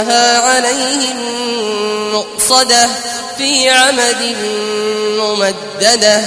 إنها عليهم مؤصدة في عمد ممددة.